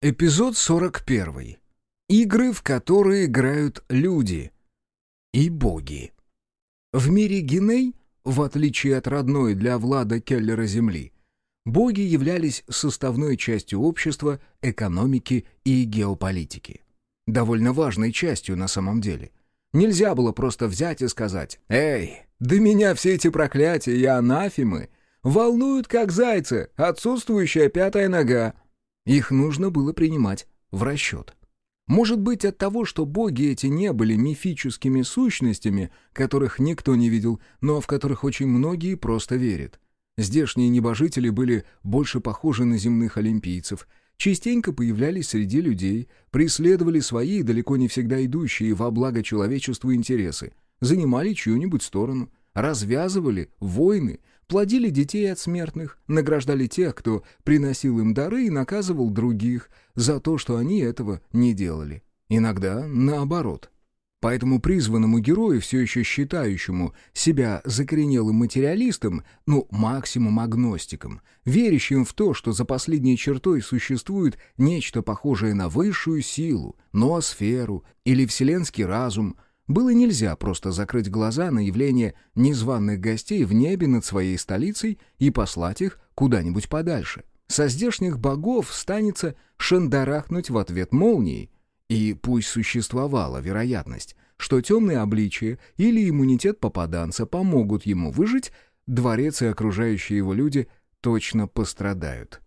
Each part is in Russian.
Эпизод 41. Игры, в которые играют люди и боги. В мире Геней, в отличие от родной для Влада Келлера Земли, боги являлись составной частью общества, экономики и геополитики. Довольно важной частью на самом деле. Нельзя было просто взять и сказать «Эй, да меня все эти проклятия и анафемы волнуют как зайцы, отсутствующая пятая нога». Их нужно было принимать в расчет. Может быть, от того, что боги эти не были мифическими сущностями, которых никто не видел, но в которых очень многие просто верят. Здешние небожители были больше похожи на земных олимпийцев, частенько появлялись среди людей, преследовали свои, далеко не всегда идущие во благо человечеству интересы, занимали чью-нибудь сторону, развязывали войны, плодили детей от смертных, награждали тех, кто приносил им дары и наказывал других за то, что они этого не делали. Иногда наоборот. Поэтому призванному герою, все еще считающему себя закоренелым материалистом, ну, максимум агностиком, верящим в то, что за последней чертой существует нечто похожее на высшую силу, ноосферу или вселенский разум – было нельзя просто закрыть глаза на явление незваных гостей в небе над своей столицей и послать их куда-нибудь подальше. Со здешних богов станется шандарахнуть в ответ молнией. И пусть существовала вероятность, что темные обличия или иммунитет попаданца помогут ему выжить, дворец и окружающие его люди точно пострадают.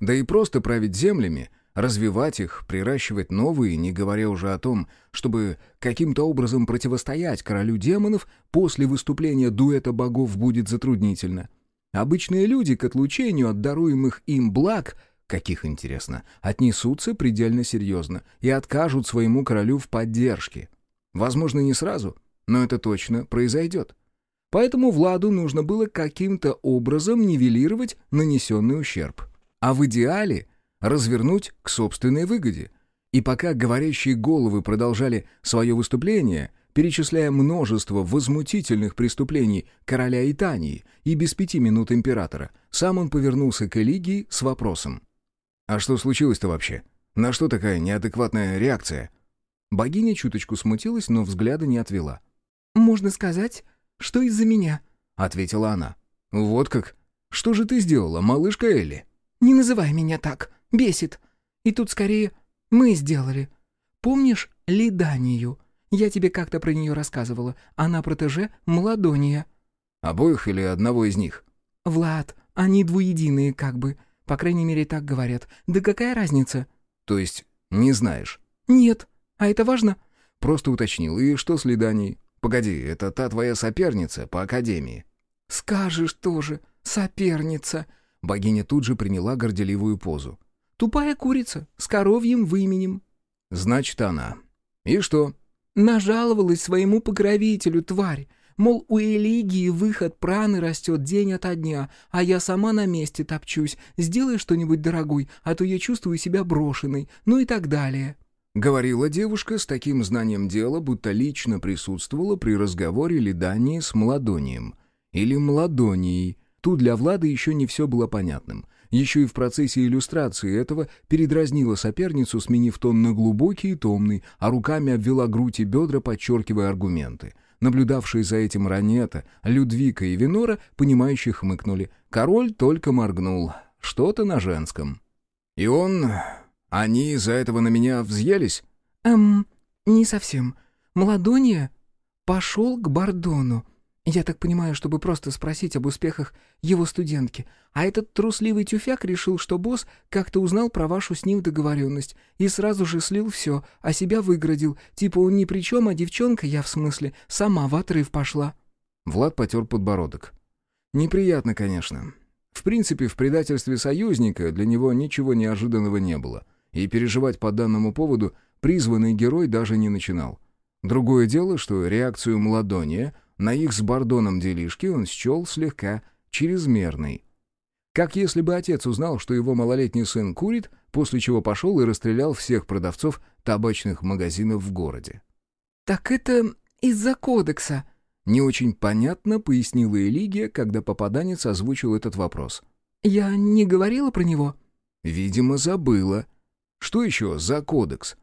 Да и просто править землями — развивать их, приращивать новые, не говоря уже о том, чтобы каким-то образом противостоять королю демонов, после выступления дуэта богов будет затруднительно. Обычные люди к отлучению от даруемых им благ, каких интересно, отнесутся предельно серьезно и откажут своему королю в поддержке. Возможно, не сразу, но это точно произойдет. Поэтому Владу нужно было каким-то образом нивелировать нанесенный ущерб. А в идеале — развернуть к собственной выгоде. И пока говорящие головы продолжали свое выступление, перечисляя множество возмутительных преступлений короля Итании и без пяти минут императора, сам он повернулся к Элигии с вопросом. «А что случилось-то вообще? На что такая неадекватная реакция?» Богиня чуточку смутилась, но взгляда не отвела. «Можно сказать, что из-за меня», — ответила она. «Вот как? Что же ты сделала, малышка Элли?» «Не называй меня так», Бесит. И тут скорее мы сделали. Помнишь Лиданию? Я тебе как-то про нее рассказывала. Она протеже Младония». «Обоих или одного из них?» «Влад, они двуединые как бы. По крайней мере, так говорят. Да какая разница?» «То есть не знаешь?» «Нет. А это важно?» «Просто уточнил. И что с Лиданией? Погоди, это та твоя соперница по академии?» «Скажешь тоже, соперница!» Богиня тут же приняла горделивую позу. Тупая курица с коровьим выменем». «Значит, она. И что?» «Нажаловалась своему покровителю, тварь. Мол, у Элигии выход праны растет день ото дня, а я сама на месте топчусь. Сделай что-нибудь, дорогой, а то я чувствую себя брошенной. Ну и так далее». Говорила девушка с таким знанием дела, будто лично присутствовала при разговоре Лидании с Младонием. Или Младонией. Тут для Влада еще не все было понятным. Еще и в процессе иллюстрации этого передразнила соперницу, сменив тон на глубокий и томный, а руками обвела грудь и бедра, подчеркивая аргументы. Наблюдавшие за этим Ранета, Людвика и Винора, понимающие хмыкнули. Король только моргнул. Что-то на женском. «И он... Они из-за этого на меня взъелись?» «Эм, не совсем. Младония пошел к Бардону. Я так понимаю, чтобы просто спросить об успехах его студентки. А этот трусливый тюфяк решил, что босс как-то узнал про вашу с ним договоренность и сразу же слил все, а себя выградил. Типа он ни при чем, а девчонка, я в смысле, сама в отрыв пошла». Влад потер подбородок. «Неприятно, конечно. В принципе, в предательстве союзника для него ничего неожиданного не было. И переживать по данному поводу призванный герой даже не начинал. Другое дело, что реакцию Младония на их с Бардоном делишки он счел слегка чрезмерной. Как если бы отец узнал, что его малолетний сын курит, после чего пошел и расстрелял всех продавцов табачных магазинов в городе. «Так это из-за кодекса», — не очень понятно пояснила Элигия, когда попаданец озвучил этот вопрос. «Я не говорила про него?» «Видимо, забыла». Что еще за кодекс?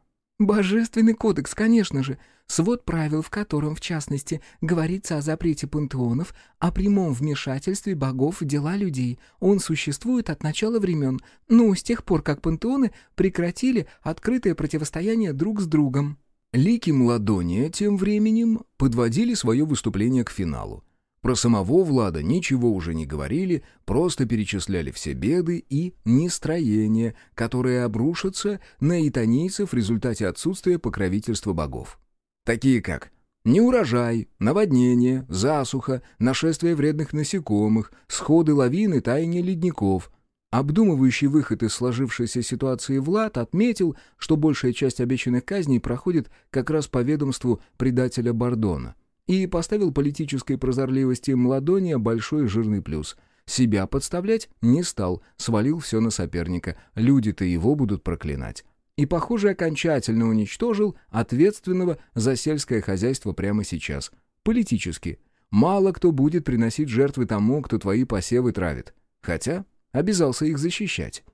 Божественный кодекс, конечно же. Свод правил, в котором, в частности, говорится о запрете пантеонов, о прямом вмешательстве богов в дела людей. Он существует от начала времен, ну, с тех пор, как пантеоны прекратили открытое противостояние друг с другом. Лики Младония тем временем подводили свое выступление к финалу. Про самого Влада ничего уже не говорили, просто перечисляли все беды и нестроения, которые обрушатся на итанийцев в результате отсутствия покровительства богов. Такие как неурожай, наводнение, засуха, нашествие вредных насекомых, сходы лавин и таяние ледников. Обдумывающий выход из сложившейся ситуации Влад отметил, что большая часть обещанных казней проходит как раз по ведомству предателя Бардона и поставил политической прозорливости Младония большой жирный плюс. Себя подставлять не стал, свалил все на соперника, люди-то его будут проклинать. И, похоже, окончательно уничтожил ответственного за сельское хозяйство прямо сейчас. Политически. Мало кто будет приносить жертвы тому, кто твои посевы травит. Хотя обязался их защищать.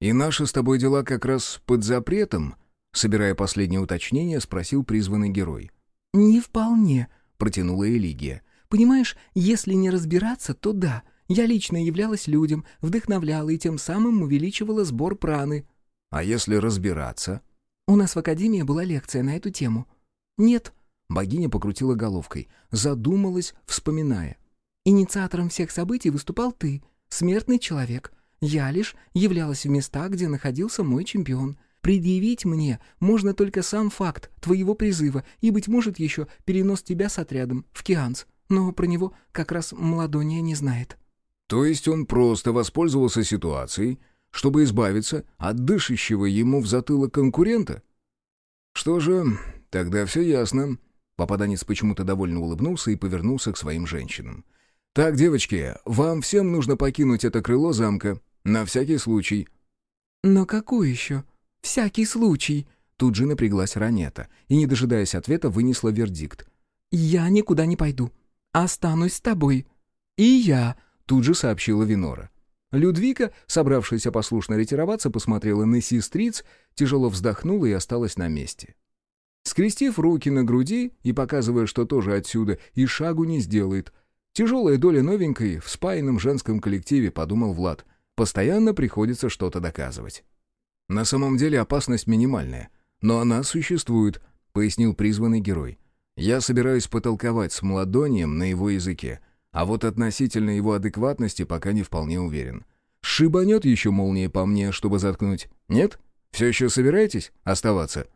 «И наши с тобой дела как раз под запретом?» Собирая последнее уточнение, спросил призванный герой. «Не вполне», протянула Элигия. «Понимаешь, если не разбираться, то да. Я лично являлась людям, вдохновляла и тем самым увеличивала сбор праны». «А если разбираться?» «У нас в Академии была лекция на эту тему». «Нет». Богиня покрутила головкой, задумалась, вспоминая. «Инициатором всех событий выступал ты, смертный человек. Я лишь являлась в места, где находился мой чемпион. Предъявить мне можно только сам факт твоего призыва и, быть может, еще перенос тебя с отрядом в Кианс. Но про него как раз Младония не знает». «То есть он просто воспользовался ситуацией, чтобы избавиться от дышащего ему в затылок конкурента?» «Что же, тогда все ясно». Попаданец почему-то довольно улыбнулся и повернулся к своим женщинам. «Так, девочки, вам всем нужно покинуть это крыло замка. На всякий случай». «Но какой еще?» «Всякий случай», — тут же напряглась Ранета и, не дожидаясь ответа, вынесла вердикт. «Я никуда не пойду. Останусь с тобой». «И я», — тут же сообщила Винора. Людвика, собравшаяся послушно ретироваться, посмотрела на сестриц, тяжело вздохнула и осталась на месте. Скрестив руки на груди и показывая, что тоже отсюда, и шагу не сделает. Тяжелая доля новенькой в спаянном женском коллективе, подумал Влад. Постоянно приходится что-то доказывать. На самом деле опасность минимальная, но она существует, пояснил призванный герой. Я собираюсь потолковать с Младонием на его языке, а вот относительно его адекватности пока не вполне уверен. Шибанет еще молния по мне, чтобы заткнуть? Нет? Все еще собираетесь оставаться?»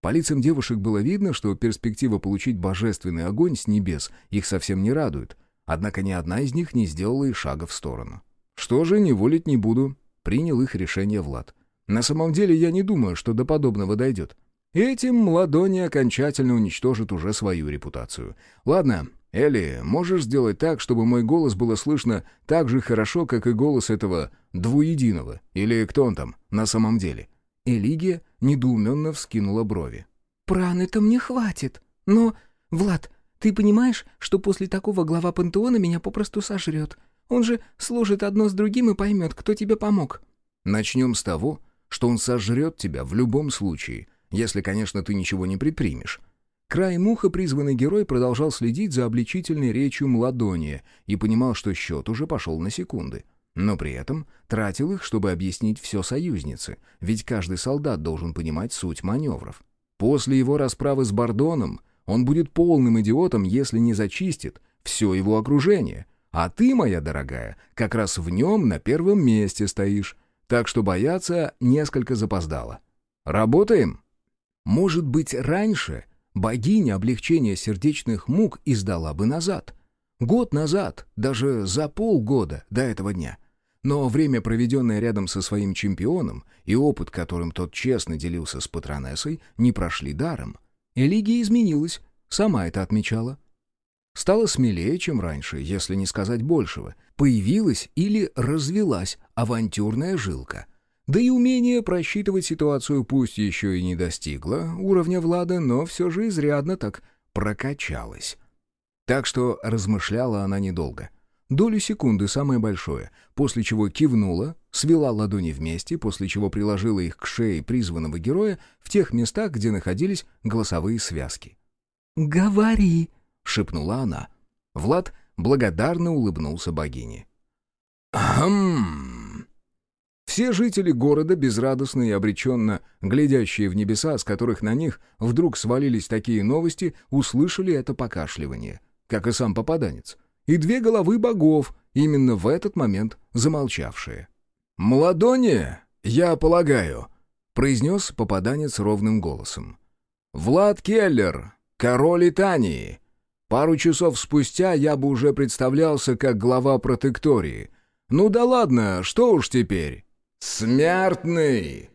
По лицам девушек было видно, что перспектива получить божественный огонь с небес их совсем не радует, однако ни одна из них не сделала и шага в сторону. «Что же, не волить не буду», — принял их решение Влад. На самом деле я не думаю, что до подобного дойдет. Этим Младони окончательно уничтожит уже свою репутацию. Ладно, Элли, можешь сделать так, чтобы мой голос было слышно так же хорошо, как и голос этого двуединого? Или кто он там на самом деле?» Элигия недоуменно вскинула брови. «Праны-то мне хватит. Но, Влад, ты понимаешь, что после такого глава пантеона меня попросту сожрет? Он же служит одно с другим и поймет, кто тебе помог». «Начнем с того, что он сожрет тебя в любом случае, если, конечно, ты ничего не предпримешь. Край муха призванный герой продолжал следить за обличительной речью Младония и понимал, что счет уже пошел на секунды. Но при этом тратил их, чтобы объяснить все союзнице, ведь каждый солдат должен понимать суть маневров. После его расправы с Бардоном он будет полным идиотом, если не зачистит все его окружение. А ты, моя дорогая, как раз в нем на первом месте стоишь, так что бояться несколько запоздало. Работаем? Может быть, раньше богиня облегчения сердечных мук издала бы назад. Год назад, даже за полгода до этого дня. Но время, проведенное рядом со своим чемпионом, и опыт, которым тот честно делился с патронессой, не прошли даром. Элигия изменилась, сама это отмечала. Стала смелее, чем раньше, если не сказать большего. Появилась или развелась авантюрная жилка. Да и умение просчитывать ситуацию пусть еще и не достигла уровня Влада, но все же изрядно так прокачалась. Так что размышляла она недолго. Долю секунды самое большое, после чего кивнула, свела ладони вместе, после чего приложила их к шее призванного героя в тех местах, где находились голосовые связки. «Говори», — шепнула она. Влад благодарно улыбнулся богине. «Хм...» Все жители города, безрадостно и обреченно глядящие в небеса, с которых на них вдруг свалились такие новости, услышали это покашливание, как и сам попаданец, и две головы богов, именно в этот момент замолчавшие. «Младоне, я полагаю», — произнес попаданец ровным голосом. «Влад Келлер, король Итании. Пару часов спустя я бы уже представлялся как глава протектории. Ну да ладно, что уж теперь?» «Смертный!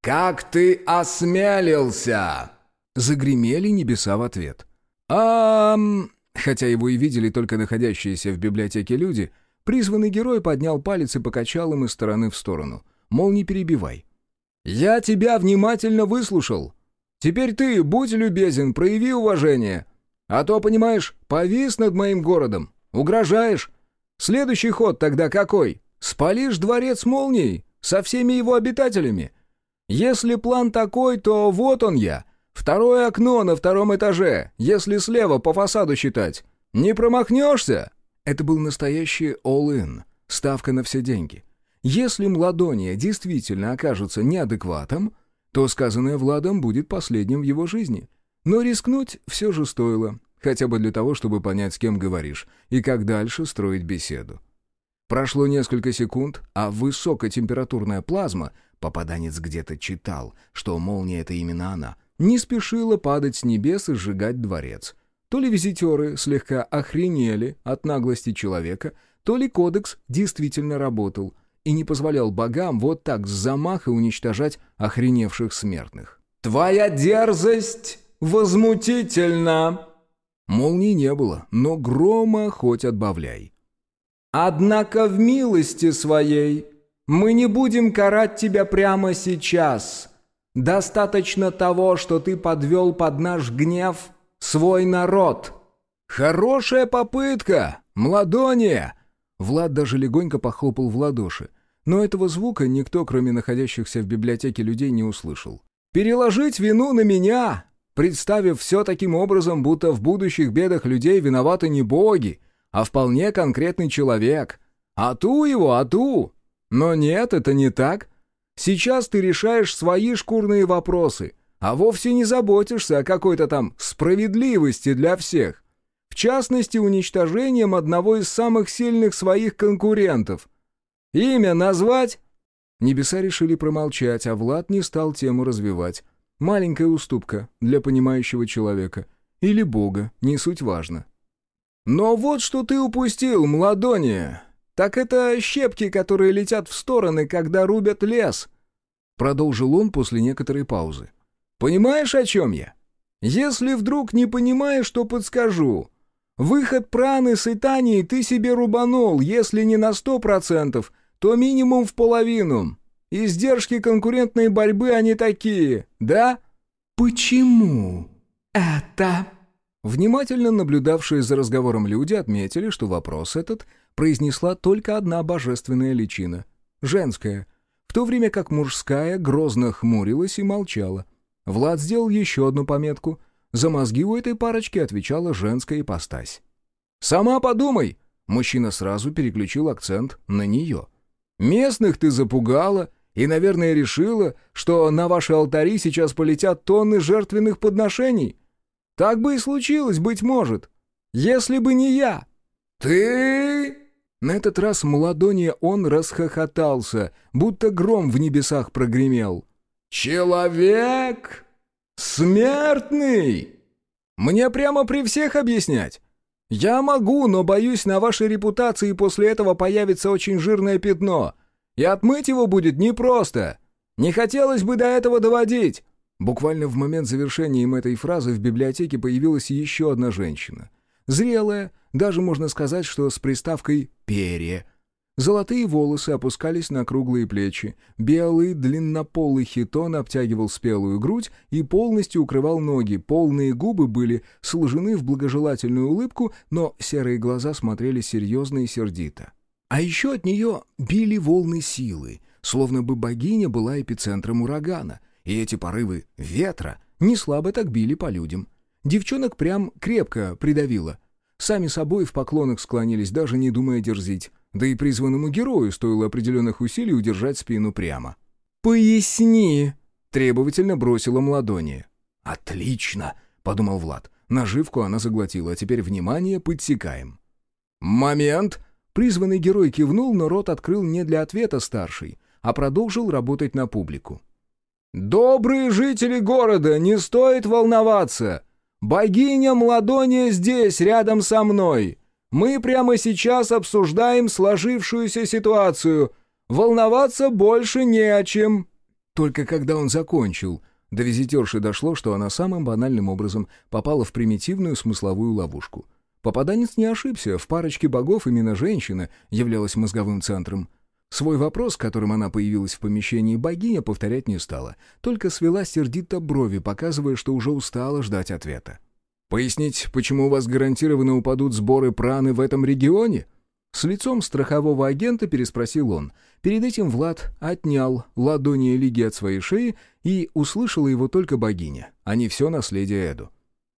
Как ты осмелился?» Загремели небеса в ответ. а Хотя его и видели только находящиеся в библиотеке люди, призванный герой поднял палец и покачал им из стороны в сторону. Мол, не перебивай. «Я тебя внимательно выслушал. Теперь ты, будь любезен, прояви уважение. А то, понимаешь, повис над моим городом. Угрожаешь. Следующий ход тогда какой? Спалишь дворец молнией?» Со всеми его обитателями? Если план такой, то вот он я. Второе окно на втором этаже, если слева по фасаду считать. Не промахнешься?» Это был настоящий all-in, ставка на все деньги. Если Младония действительно окажется неадекватом, то сказанное Владом будет последним в его жизни. Но рискнуть все же стоило, хотя бы для того, чтобы понять, с кем говоришь, и как дальше строить беседу. Прошло несколько секунд, а высокотемпературная плазма, попаданец где-то читал, что молния — это именно она, не спешила падать с небес и сжигать дворец. То ли визитеры слегка охренели от наглости человека, то ли кодекс действительно работал и не позволял богам вот так с замаха уничтожать охреневших смертных. «Твоя дерзость возмутительна!» Молнии не было, но грома хоть отбавляй. Однако в милости своей мы не будем карать тебя прямо сейчас. Достаточно того, что ты подвел под наш гнев свой народ». «Хорошая попытка! Младония!» Влад даже легонько похлопал в ладоши, но этого звука никто, кроме находящихся в библиотеке людей, не услышал. «Переложить вину на меня!» представив все таким образом, будто в будущих бедах людей виноваты не боги, а вполне конкретный человек. Ату его, ату! Но нет, это не так. Сейчас ты решаешь свои шкурные вопросы, а вовсе не заботишься о какой-то там справедливости для всех. В частности, уничтожением одного из самых сильных своих конкурентов. Имя назвать? Небеса решили промолчать, а Влад не стал тему развивать. Маленькая уступка для понимающего человека. Или Бога, не суть важно. «Но вот что ты упустил, младония! Так это щепки, которые летят в стороны, когда рубят лес!» Продолжил он после некоторой паузы. «Понимаешь, о чем я? Если вдруг не понимаешь, то подскажу. Выход праны с Итании ты себе рубанул, если не на сто процентов, то минимум в половину. Издержки конкурентной борьбы они такие, да?» «Почему это?» Внимательно наблюдавшие за разговором люди отметили, что вопрос этот произнесла только одна божественная личина — женская, в то время как мужская грозно хмурилась и молчала. Влад сделал еще одну пометку. За мозги у этой парочки отвечала женская ипостась. «Сама подумай!» — мужчина сразу переключил акцент на нее. «Местных ты запугала и, наверное, решила, что на ваши алтари сейчас полетят тонны жертвенных подношений. Так бы и случилось, быть может, если бы не я. Ты... На этот раз младоне он расхохотался, будто гром в небесах прогремел. «Человек? Смертный? Мне прямо при всех объяснять? Я могу, но боюсь, на вашей репутации после этого появится очень жирное пятно, и отмыть его будет непросто. Не хотелось бы до этого доводить. Буквально в момент завершения им этой фразы в библиотеке появилась еще одна женщина. Зрелая, даже можно сказать, что с приставкой «перья». Золотые волосы опускались на круглые плечи, белый длиннополый хитон обтягивал спелую грудь и полностью укрывал ноги, полные губы были сложены в благожелательную улыбку, но серые глаза смотрели серьезно и сердито. А еще от нее били волны силы, словно бы богиня была эпицентром урагана, и эти порывы ветра не слабо так били по людям. Девчонок прям крепко придавило. Сами собой в поклонах склонились, даже не думая дерзить. Да и призванному герою стоило определенных усилий удержать спину прямо. «Поясни!» — требовательно бросила Младония. «Отлично!» — подумал Влад. Наживку она заглотила, а теперь, внимание, подсекаем. «Момент!» Призванный герой кивнул, но рот открыл не для ответа старший, а продолжил работать на публику. «Добрые жители города, не стоит волноваться! Богиня Младония здесь, рядом со мной! Мы прямо сейчас обсуждаем сложившуюся ситуацию. Волноваться больше не о чем!» Только когда он закончил, до визитерши дошло, что она самым банальным образом попала в примитивную смысловую ловушку. Попаданец не ошибся, в парочке богов именно женщина являлась мозговым центром. Свой вопрос, которым она появилась в помещении богиня, повторять не стала, только свела сердито брови, показывая, что уже устала ждать ответа. «Пояснить, почему у вас гарантированно упадут сборы праны в этом регионе?» С лицом страхового агента переспросил он. Перед этим Влад отнял ладони Лиги от своей шеи и услышала его только богиня, а не все наследие Эду.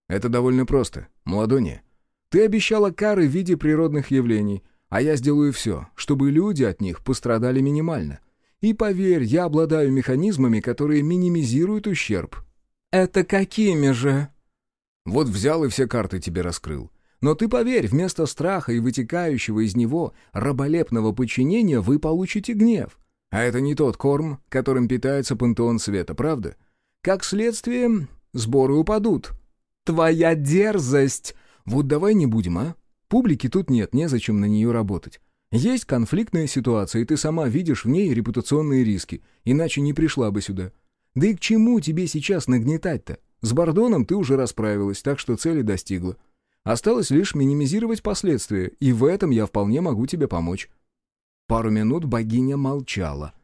«Это довольно просто. Младония, ты обещала кары в виде природных явлений, а я сделаю все, чтобы люди от них пострадали минимально. И поверь, я обладаю механизмами, которые минимизируют ущерб». «Это какими же?» «Вот взял и все карты тебе раскрыл. Но ты поверь, вместо страха и вытекающего из него раболепного подчинения вы получите гнев. А это не тот корм, которым питается пантеон света, правда? Как следствие, сборы упадут. Твоя дерзость! Вот давай не будем, а? Публики тут нет, незачем на нее работать. Есть конфликтная ситуация, и ты сама видишь в ней репутационные риски, иначе не пришла бы сюда. Да и к чему тебе сейчас нагнетать-то? С Бордоном ты уже расправилась, так что цели достигла. Осталось лишь минимизировать последствия, и в этом я вполне могу тебе помочь». Пару минут богиня молчала.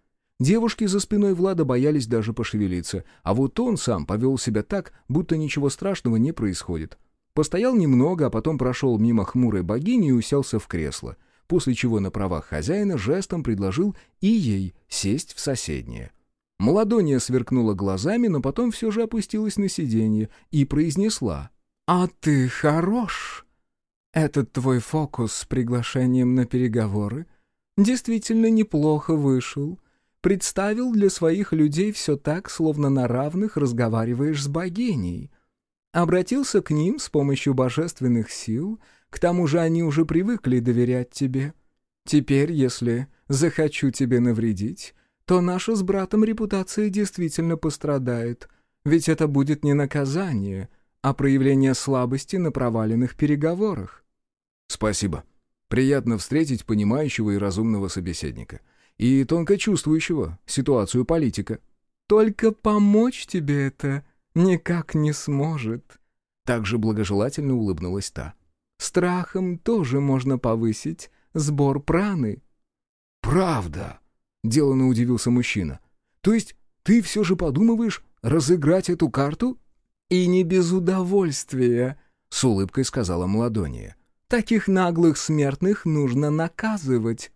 Девушки за спиной Влада боялись даже пошевелиться, а вот он сам повел себя так, будто ничего страшного не происходит. Постоял немного, а потом прошел мимо хмурой богини и уселся в кресло, после чего на правах хозяина жестом предложил и ей сесть в соседнее. Молодония сверкнула глазами, но потом все же опустилась на сиденье и произнесла — «А ты хорош. Этот твой фокус с приглашением на переговоры действительно неплохо вышел. Представил для своих людей все так, словно на равных разговариваешь с богиней. Обратился к ним с помощью божественных сил, к тому же они уже привыкли доверять тебе. Теперь, если захочу тебе навредить, то наша с братом репутация действительно пострадает, ведь это будет не наказание» а проявление слабости на проваленных переговорах. Спасибо. Приятно встретить понимающего и разумного собеседника. И тонко чувствующего ситуацию политика. Только помочь тебе это никак не сможет. Также благожелательно улыбнулась та. Страхом тоже можно повысить сбор праны. Правда? Деланно удивился мужчина. То есть ты все же подумываешь разыграть эту карту? «И не без удовольствия», — с улыбкой сказала Младония. «Таких наглых смертных нужно наказывать».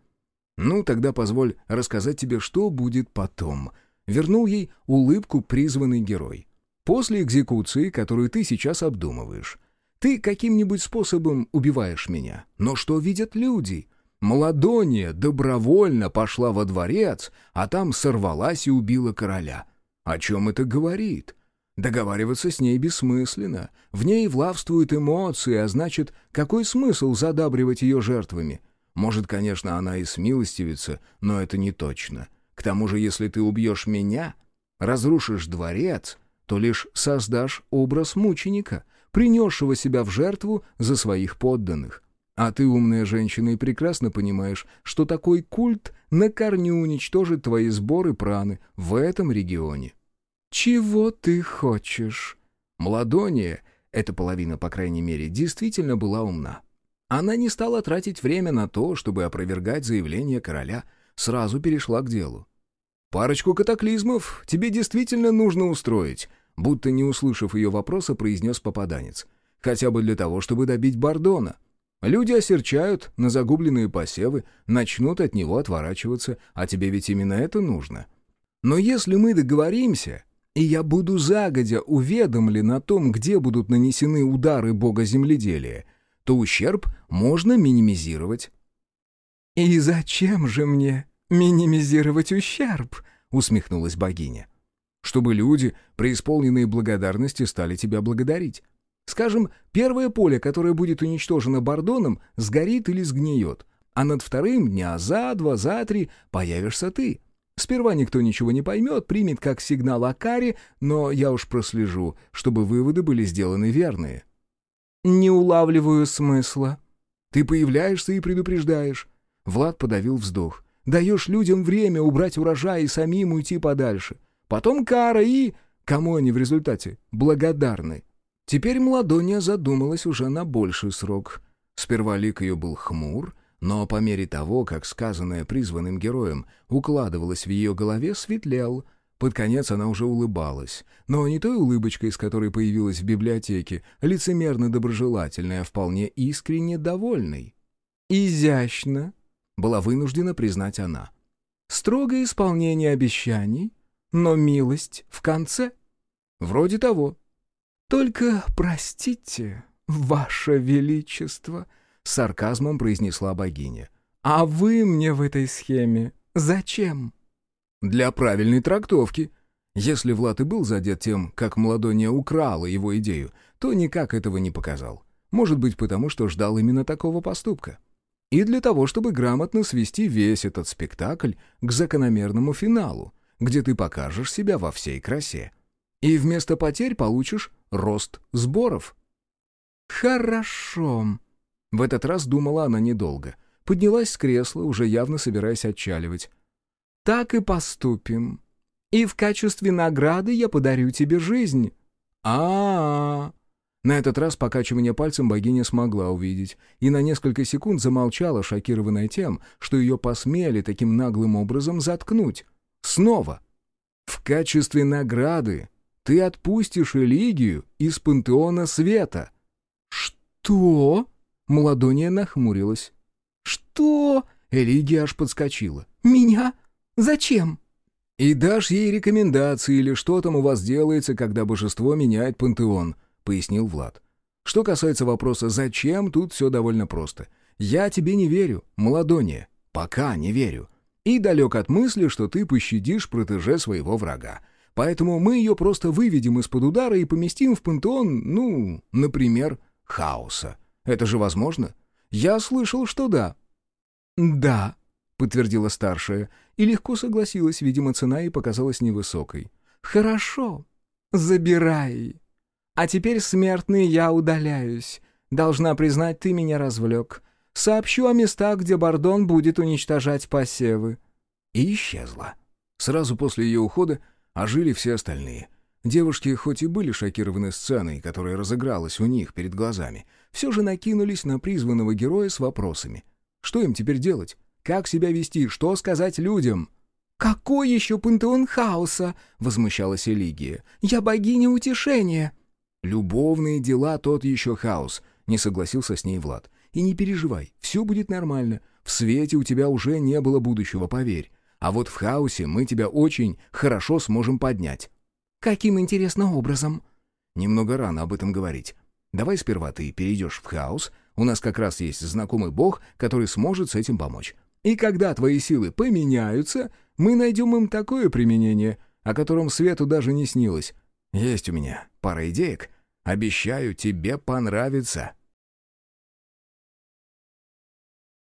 «Ну, тогда позволь рассказать тебе, что будет потом». Вернул ей улыбку призванный герой. «После экзекуции, которую ты сейчас обдумываешь, ты каким-нибудь способом убиваешь меня. Но что видят люди?» Младония добровольно пошла во дворец, а там сорвалась и убила короля. О чем это говорит? Договариваться с ней бессмысленно. В ней влавствуют эмоции, а значит, какой смысл задабривать ее жертвами? Может, конечно, она и смилостивится, но это не точно. К тому же, если ты убьешь меня, разрушишь дворец, то лишь создашь образ мученика, принесшего себя в жертву за своих подданных. А ты, умная женщина, и прекрасно понимаешь, что такой культ на корню уничтожит твои сборы праны в этом регионе. «Чего ты хочешь?» Младония, эта половина, по крайней мере, действительно была умна. Она не стала тратить время на то, чтобы опровергать заявление короля, сразу перешла к делу. «Парочку катаклизмов тебе действительно нужно устроить», будто не услышав ее вопроса, произнес попаданец. «Хотя бы для того, чтобы добить Бардона. Люди осерчают на загубленные посевы, начнут от него отворачиваться, а тебе ведь именно это нужно. Но если мы договоримся, и я буду загодя уведомлен о том, где будут нанесены удары бога земледелия, то ущерб можно минимизировать». «И зачем же мне минимизировать ущерб?» — усмехнулась богиня. «Чтобы люди, преисполненные благодарности, стали тебя благодарить. Скажем, первое поле, которое будет уничтожено Бордоном, сгорит или сгниет, а над вторым дня за два, за три появишься ты. Сперва никто ничего не поймет, примет как сигнал о каре, но я уж прослежу, чтобы выводы были сделаны верные». «Не улавливаю смысла». «Ты появляешься и предупреждаешь». Влад подавил вздох. «Даешь людям время убрать урожай и самим уйти подальше. Потом кара и... Кому они в результате благодарны?» Теперь Младония задумалась уже на больший срок. Сперва лик ее был хмур, но по мере того, как сказанное призванным героем укладывалось в ее голове, светлел. Под конец она уже улыбалась, но не той улыбочкой, с которой появилась в библиотеке, лицемерно-доброжелательной, а вполне искренне довольной. «Изящно», — была вынуждена признать она. «Строгое исполнение обещаний, но милость в конце». «Вроде того», «Только простите, ваше величество», — сарказмом произнесла богиня. «А вы мне в этой схеме зачем?» «Для правильной трактовки. Если Влад и был задет тем, как Младония украла его идею, то никак этого не показал. Может быть, потому что ждал именно такого поступка. И для того, чтобы грамотно свести весь этот спектакль к закономерному финалу, где ты покажешь себя во всей красе. И вместо потерь получишь рост сборов. «Хорошо». В этот раз думала она недолго. Поднялась с кресла, уже явно собираясь отчаливать. «Так и поступим. И в качестве награды я подарю тебе жизнь». А, -а, а На этот раз покачивание пальцем богиня смогла увидеть, и на несколько секунд замолчала, шокированная тем, что ее посмели таким наглым образом заткнуть. Снова. «В качестве награды ты отпустишь Элигию из пантеона света». «Что?» — Младония нахмурилась. «Что?» — Элигия аж подскочила. «Меня? Зачем?» «И дашь ей рекомендации или что там у вас делается, когда божество меняет пантеон», — пояснил Влад. «Что касается вопроса «зачем?», тут все довольно просто. Я тебе не верю, Младония. Пока не верю. И далек от мысли, что ты пощадишь протеже своего врага. Поэтому мы ее просто выведем из-под удара и поместим в пантеон, ну, например, хаоса. Это же возможно? Я слышал, что да». «Да», — подтвердила старшая, и легко согласилась, видимо, цена ей показалась невысокой. «Хорошо, забирай. А теперь, смертный, я удаляюсь. Должна признать, ты меня развлек. Сообщу о местах, где Бардон будет уничтожать посевы». И исчезла. Сразу после ее ухода а жили все остальные. Девушки, хоть и были шокированы сценой, которая разыгралась у них перед глазами, все же накинулись на призванного героя с вопросами. Что им теперь делать? Как себя вести? Что сказать людям? «Какой еще пантеон хаоса?» — возмущалась Элигия. «Я богиня утешения». «Любовные дела тот еще хаос», — не согласился с ней Влад. «И не переживай, все будет нормально. В свете у тебя уже не было будущего, поверь. А вот в хаосе мы тебя очень хорошо сможем поднять». «Каким интересным образом?» «Немного рано об этом говорить. Давай сперва ты перейдешь в хаос. У нас как раз есть знакомый бог, который сможет с этим помочь. И когда твои силы поменяются, мы найдем им такое применение, о котором Свету даже не снилось. Есть у меня пара идеек. Обещаю, тебе понравится».